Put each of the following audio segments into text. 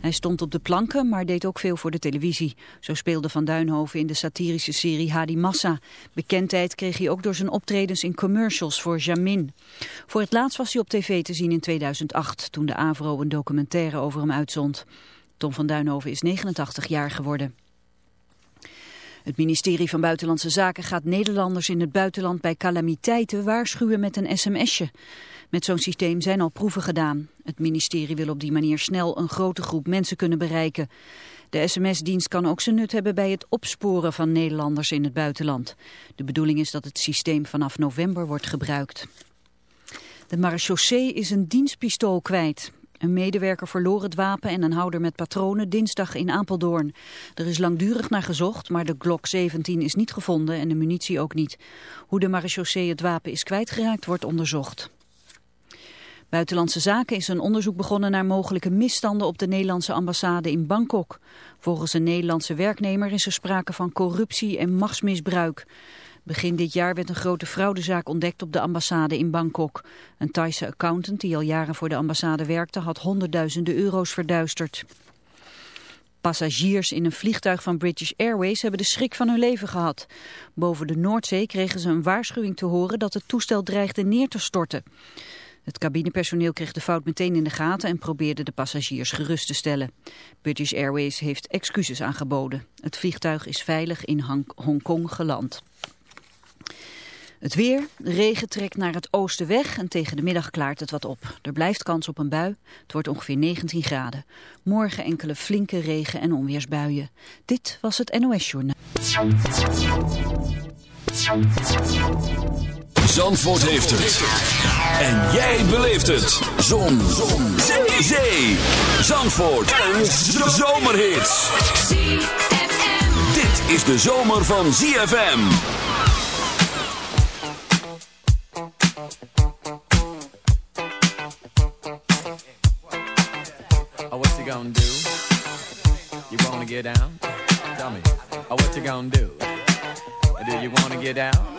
Hij stond op de planken, maar deed ook veel voor de televisie. Zo speelde Van Duinhoven in de satirische serie Hadi Massa. Bekendheid kreeg hij ook door zijn optredens in commercials voor Jamin. Voor het laatst was hij op tv te zien in 2008, toen de AVRO een documentaire over hem uitzond. Tom van Duinhoven is 89 jaar geworden. Het ministerie van Buitenlandse Zaken gaat Nederlanders in het buitenland bij calamiteiten waarschuwen met een sms'je. Met zo'n systeem zijn al proeven gedaan. Het ministerie wil op die manier snel een grote groep mensen kunnen bereiken. De sms-dienst kan ook zijn nut hebben bij het opsporen van Nederlanders in het buitenland. De bedoeling is dat het systeem vanaf november wordt gebruikt. De marechaussee is een dienstpistool kwijt. Een medewerker verloor het wapen en een houder met patronen dinsdag in Apeldoorn. Er is langdurig naar gezocht, maar de Glock 17 is niet gevonden en de munitie ook niet. Hoe de marechaussee het wapen is kwijtgeraakt wordt onderzocht. Buitenlandse Zaken is een onderzoek begonnen naar mogelijke misstanden op de Nederlandse ambassade in Bangkok. Volgens een Nederlandse werknemer is er sprake van corruptie en machtsmisbruik. Begin dit jaar werd een grote fraudezaak ontdekt op de ambassade in Bangkok. Een Thaise accountant die al jaren voor de ambassade werkte had honderdduizenden euro's verduisterd. Passagiers in een vliegtuig van British Airways hebben de schrik van hun leven gehad. Boven de Noordzee kregen ze een waarschuwing te horen dat het toestel dreigde neer te storten. Het cabinepersoneel kreeg de fout meteen in de gaten en probeerde de passagiers gerust te stellen. British Airways heeft excuses aangeboden. Het vliegtuig is veilig in Hongkong geland. Het weer, regen trekt naar het oosten weg en tegen de middag klaart het wat op. Er blijft kans op een bui, het wordt ongeveer 19 graden. Morgen enkele flinke regen- en onweersbuien. Dit was het NOS Journaal. Zandvoort heeft het. En jij beleeft het. Zon. Zon. Zee. Zee. Zandvoort. Een zomerhit. Dit is de zomer van ZFM. Oh, what you gonna do? You wanna get down? Tell me. Oh, what you gonna do? Do you wanna get down?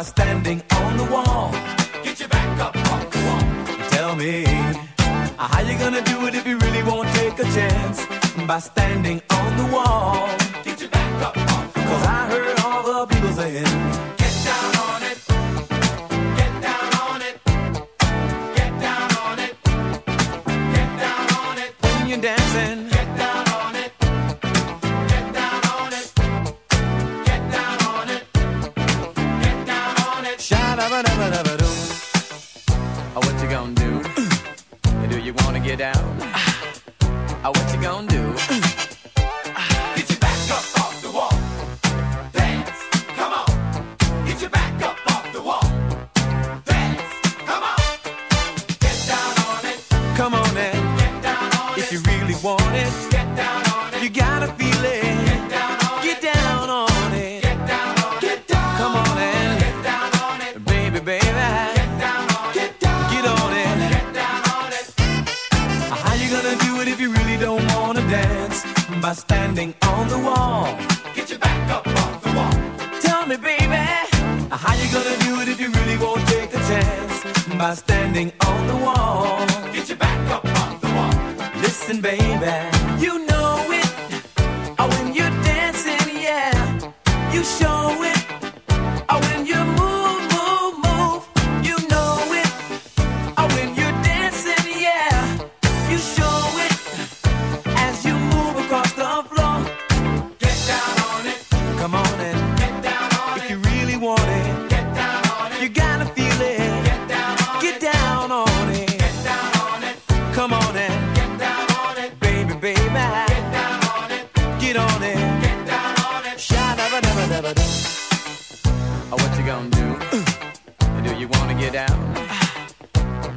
By standing on the wall. Get your back up off the wall. Tell me. How you gonna do it if you really won't take a chance? By standing on the wall.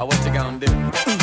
What you gonna do?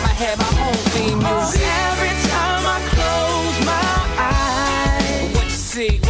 I'ma have my own theme music. Oh, every time I close my eyes, What you see? What you see,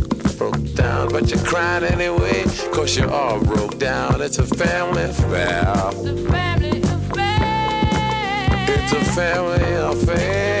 broke down. But you're crying anyway cause you're all broke down. It's a family affair. It's a family affair. Oh,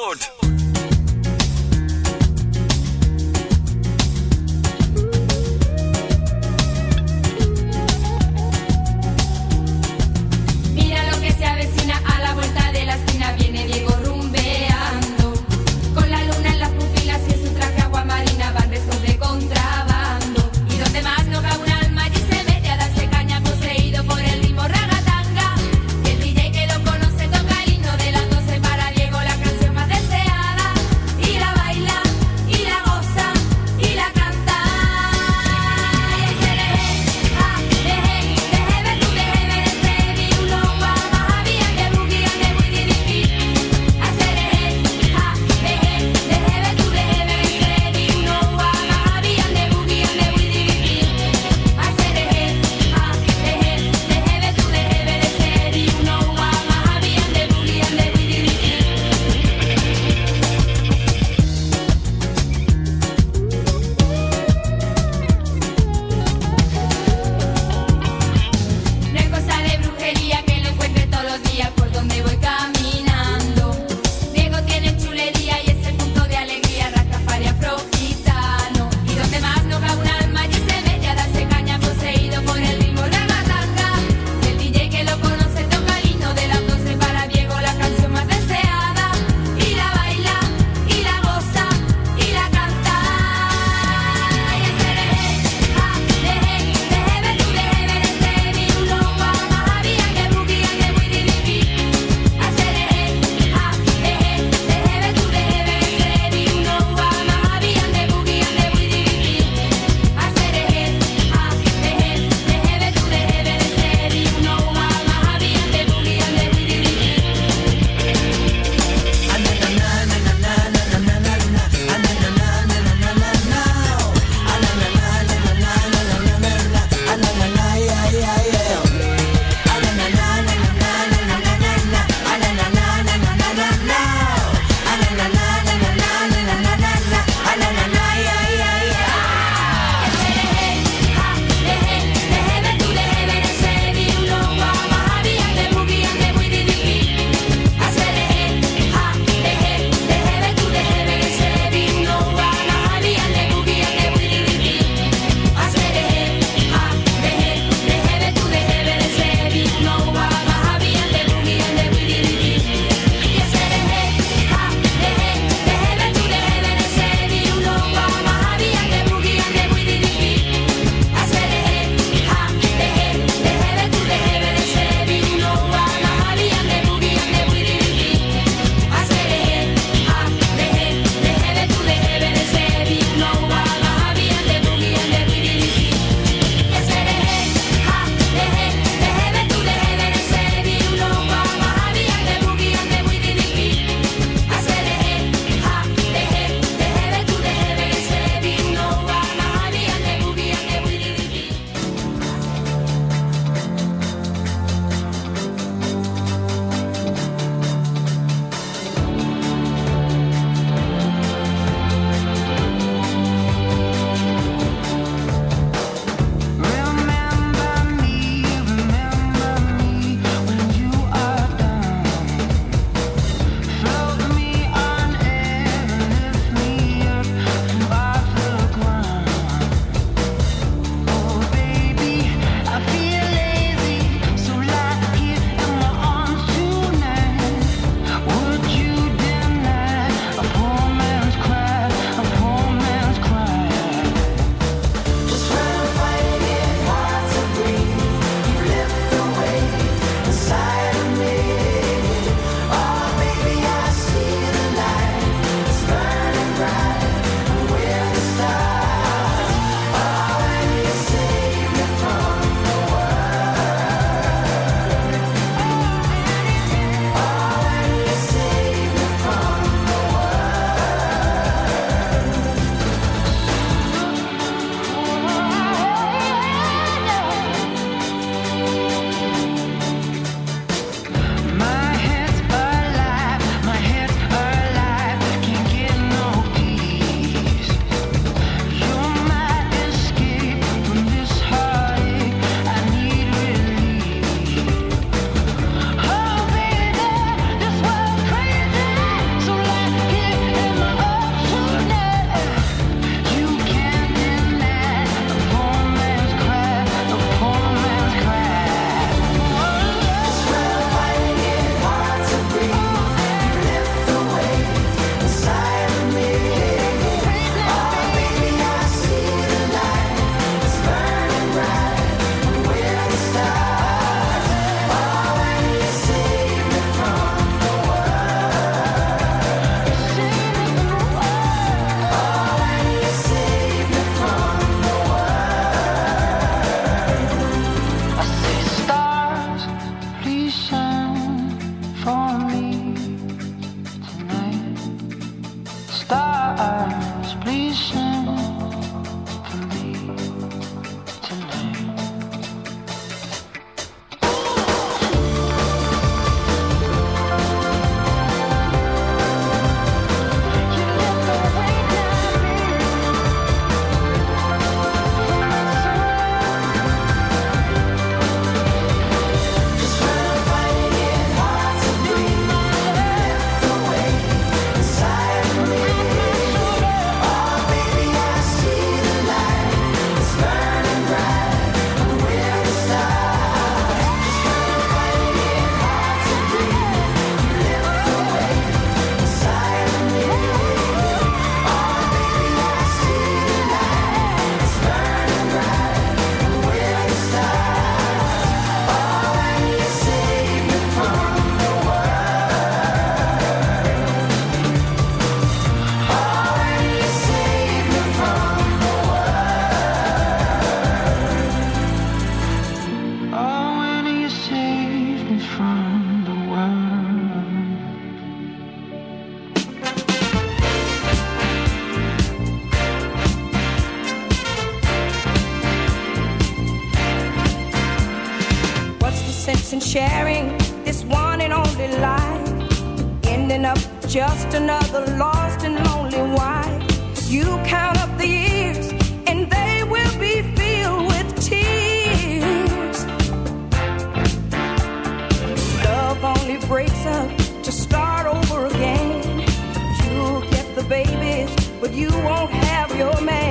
but you won't have your man.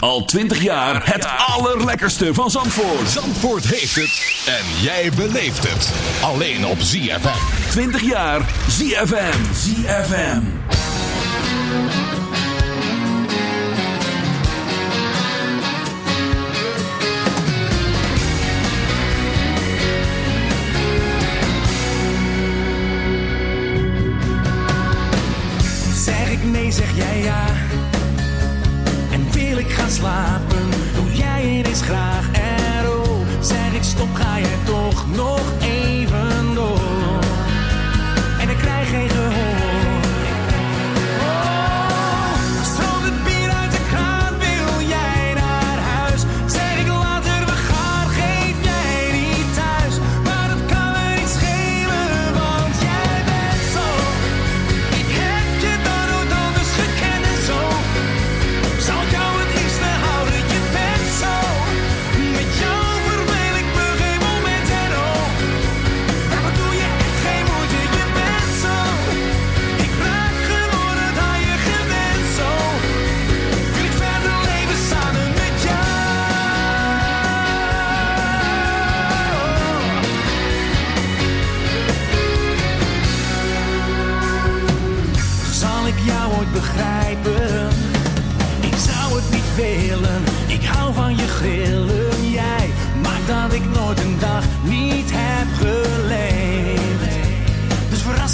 Al 20 jaar het allerlekkerste van Zandvoort. Zandvoort heeft het. En jij beleeft het. Alleen op ZFM. 20 jaar ZFM. ZFM. Zeg ik nee, zeg jij ja ik ga slapen, doe jij het eens graag erop. Zeg ik stop, ga je toch nog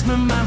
my mind.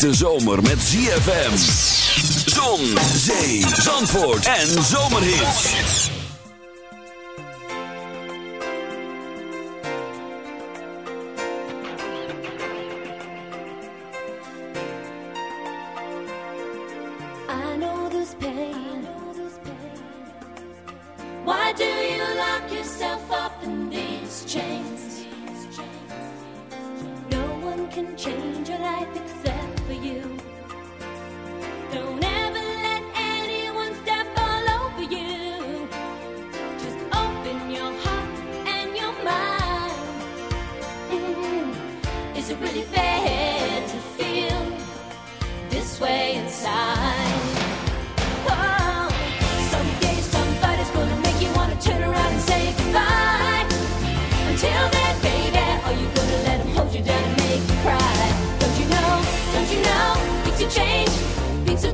De zomer met ZFM. Zon, zee, zandvoort en zomerhit. I know this pain. Why do you lock yourself up in these chains? No one can change your life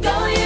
going